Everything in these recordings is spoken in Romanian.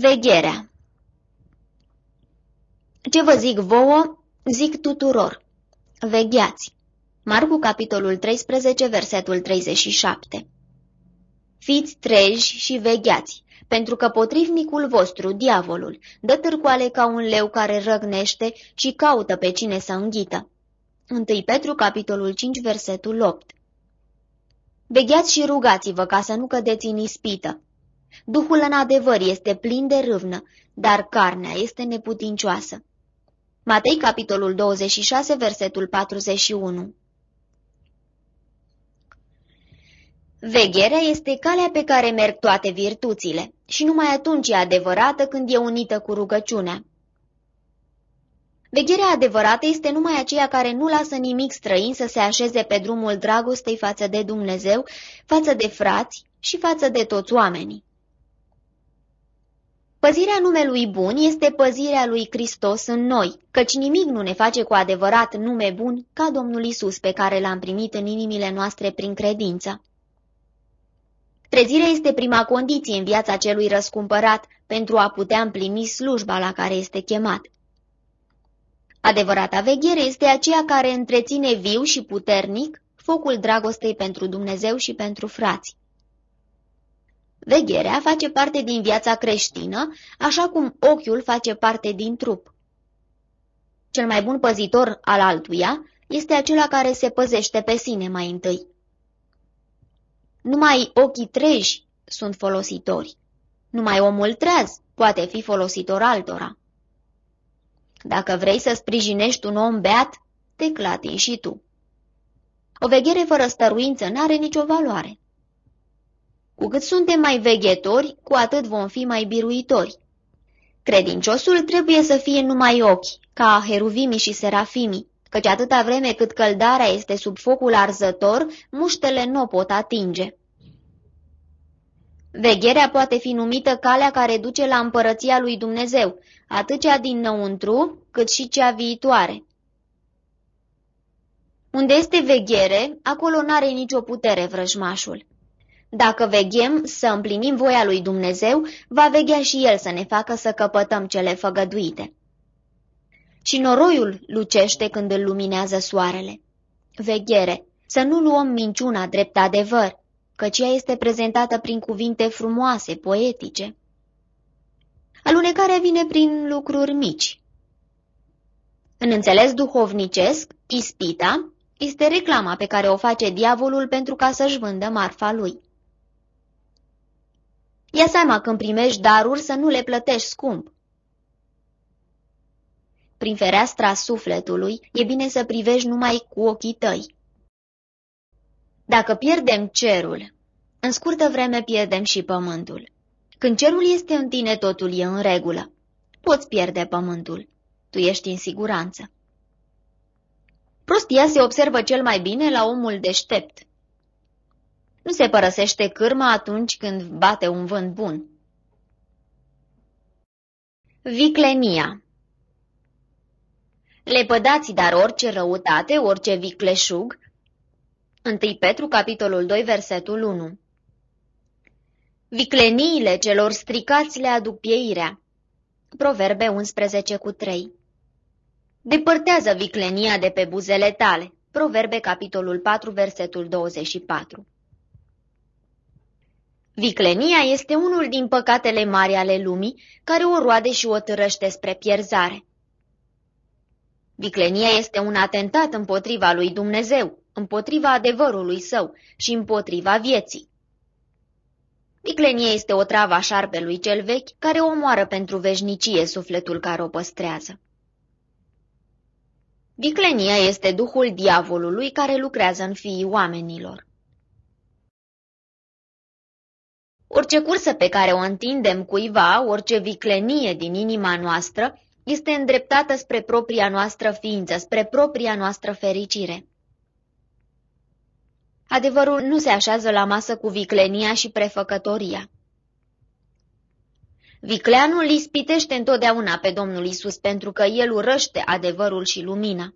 Vegherea Ce vă zic vouă, zic tuturor. Vegheați. Marcu, capitolul 13, versetul 37 Fiți treji și vegheați, pentru că potrivnicul vostru, diavolul, dă târcoale ca un leu care răgnește și caută pe cine să înghită. 1 Petru, capitolul 5, versetul 8 Vegheați și rugați-vă ca să nu cădeți în ispită. Duhul în adevăr este plin de râvnă, dar carnea este neputincioasă. Matei, capitolul 26, versetul 41 Vegherea este calea pe care merg toate virtuțile și numai atunci e adevărată când e unită cu rugăciunea. Vegherea adevărată este numai aceea care nu lasă nimic străin să se așeze pe drumul dragostei față de Dumnezeu, față de frați și față de toți oamenii. Păzirea numelui bun este păzirea lui Hristos în noi, căci nimic nu ne face cu adevărat nume bun ca Domnul Isus pe care l-am primit în inimile noastre prin credință. Trezirea este prima condiție în viața celui răscumpărat pentru a putea împlini slujba la care este chemat. Adevărata veghere este aceea care întreține viu și puternic focul dragostei pentru Dumnezeu și pentru frați. Vegherea face parte din viața creștină, așa cum ochiul face parte din trup. Cel mai bun păzitor al altuia este acela care se păzește pe sine mai întâi. Numai ochii treji sunt folositori. Numai omul treaz poate fi folositor altora. Dacă vrei să sprijinești un om beat, te clatii și tu. O veghere fără stăruință n-are nicio valoare. Cu cât suntem mai veghetori, cu atât vom fi mai biruitori. Credinciosul trebuie să fie numai ochi, ca heruvimii și serafimii, căci atâta vreme cât căldarea este sub focul arzător, muștele nu o pot atinge. Vegherea poate fi numită calea care duce la împărăția lui Dumnezeu, atât cea dinăuntru, cât și cea viitoare. Unde este veghere, acolo n-are nicio putere vrăjmașul. Dacă veghem să împlinim voia lui Dumnezeu, va veghea și El să ne facă să căpătăm cele făgăduite. Și noroiul lucește când îl luminează soarele. Veghere, să nu luăm minciuna drept adevăr, căci ea este prezentată prin cuvinte frumoase, poetice. Alunecarea vine prin lucruri mici. În înțeles duhovnicesc, ispita este reclama pe care o face diavolul pentru ca să-și vândă marfa lui. Ia seama când primești daruri să nu le plătești scump. Prin fereastra sufletului e bine să privești numai cu ochii tăi. Dacă pierdem cerul, în scurtă vreme pierdem și pământul. Când cerul este în tine, totul e în regulă. Poți pierde pământul. Tu ești în siguranță. Prostia se observă cel mai bine la omul deștept. Nu se părăsește cârma atunci când bate un vânt bun. Viclenia Lepădați dar orice răutate, orice vicleșug. 1 Petru, capitolul 2, versetul 1 Vicleniile celor stricați le aduc pieirea. Proverbe 11 cu 3 Depărtează viclenia de pe buzele tale. Proverbe capitolul 4, versetul 24 Viclenia este unul din păcatele mari ale lumii, care o roade și o târăște spre pierzare. Viclenia este un atentat împotriva lui Dumnezeu, împotriva adevărului său și împotriva vieții. Viclenia este o travă a șarpelui cel vechi, care omoară pentru veșnicie sufletul care o păstrează. Viclenia este duhul diavolului care lucrează în fiii oamenilor. Orice cursă pe care o întindem cuiva, orice viclenie din inima noastră, este îndreptată spre propria noastră ființă, spre propria noastră fericire. Adevărul nu se așează la masă cu viclenia și prefăcătoria. Vicleanul ispitește întotdeauna pe Domnul Isus pentru că el urăște adevărul și lumina.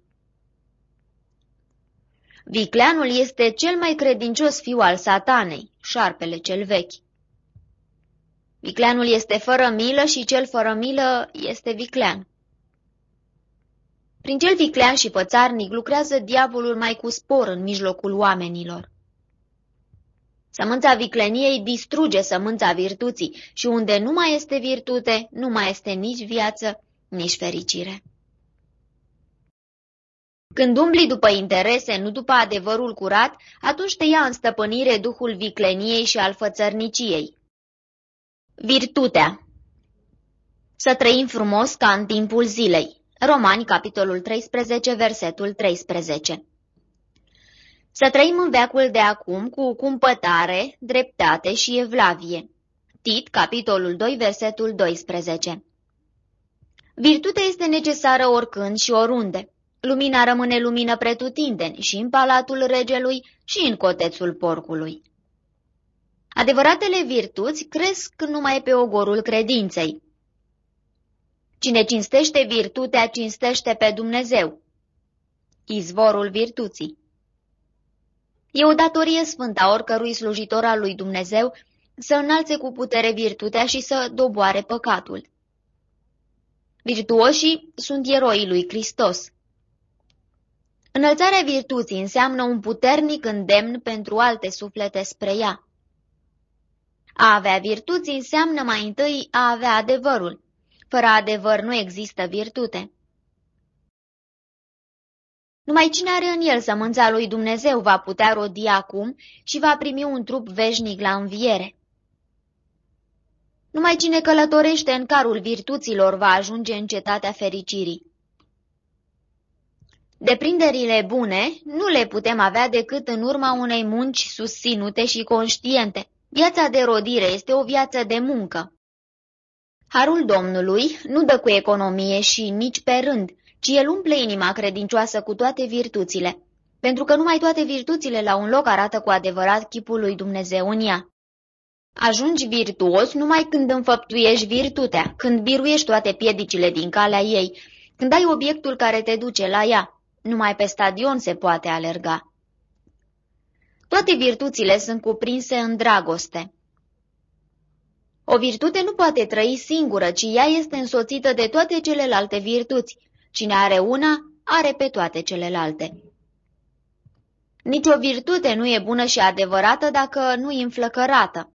Vicleanul este cel mai credincios fiu al satanei, șarpele cel vechi. Vicleanul este fără milă și cel fără milă este viclean. Prin cel viclean și pățarnic lucrează diavolul mai cu spor în mijlocul oamenilor. Sămânța vicleniei distruge sămânța virtuții și unde nu mai este virtute, nu mai este nici viață, nici fericire. Când umbli după interese, nu după adevărul curat, atunci te ia în stăpânire duhul vicleniei și al fățărniciei. Virtutea Să trăim frumos ca în timpul zilei. Romani, capitolul 13, versetul 13 Să trăim în veacul de acum cu cumpătare, dreptate și evlavie. Tit, capitolul 2, versetul 12 Virtutea este necesară oricând și oriunde. Lumina rămâne lumină pretutindeni și în palatul regelui și în cotețul porcului. Adevăratele virtuți cresc numai pe ogorul credinței. Cine cinstește virtutea, cinstește pe Dumnezeu. Izvorul virtuții. E o datorie sfântă a oricărui slujitor al lui Dumnezeu să înalțe cu putere virtutea și să doboare păcatul. Virtuoșii sunt eroii lui Hristos. Înălțarea virtuții înseamnă un puternic îndemn pentru alte suflete spre ea. A avea virtuți înseamnă mai întâi a avea adevărul. Fără adevăr nu există virtute. Numai cine are în el sămânța lui Dumnezeu va putea rodi acum și va primi un trup veșnic la înviere. Numai cine călătorește în carul virtuților va ajunge în cetatea fericirii. Deprinderile bune nu le putem avea decât în urma unei munci susținute și conștiente. Viața de rodire este o viață de muncă. Harul Domnului nu dă cu economie și nici pe rând, ci el umple inima credincioasă cu toate virtuțile, pentru că numai toate virtuțile la un loc arată cu adevărat chipul lui Dumnezeu în ea. Ajungi virtuos numai când înfăptuiești virtutea, când biruiești toate piedicile din calea ei, când ai obiectul care te duce la ea. Numai pe stadion se poate alerga. Toate virtuțile sunt cuprinse în dragoste. O virtute nu poate trăi singură, ci ea este însoțită de toate celelalte virtuți. Cine are una, are pe toate celelalte. Nici o virtute nu e bună și adevărată dacă nu e înflăcărată.